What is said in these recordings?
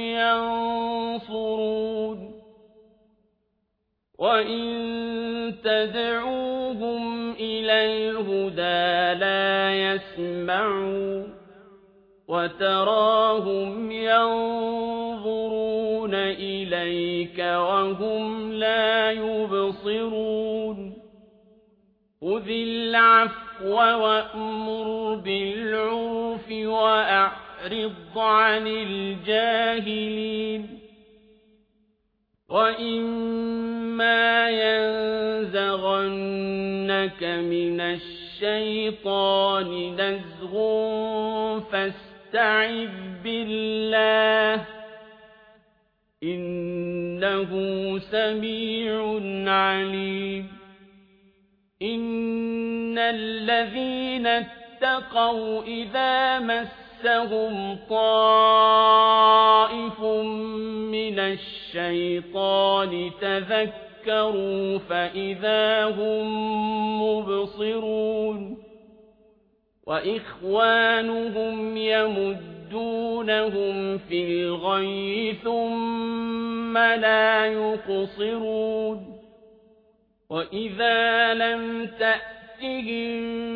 ينصرون وإن تدعوهم إلى الهدى لا يسمعون وتراهم ينظرون إليك وهم لا يبصرون خذ العفو وأمر بالعرف وأعرض عن الجاهلين. وإما ينزغنك من الشيطان نزغ فاستعذ بالله إنه سميع عليم. إن الذين اتقوا إذا مسهم طائف من الشيطان تذكروا فإذا هم مبصرون وإخوانهم يمدونهم في الغي ثم لا يقصرون وإذا لم تأتهم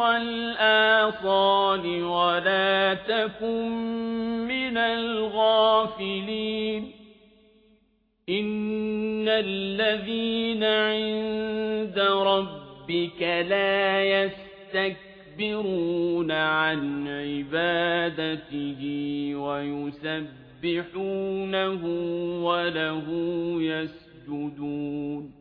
والآصال ولا تكن من الغافلين إن الذين عند ربك لا يستكبرون عن عبادته ويسبحونه وله يسجدون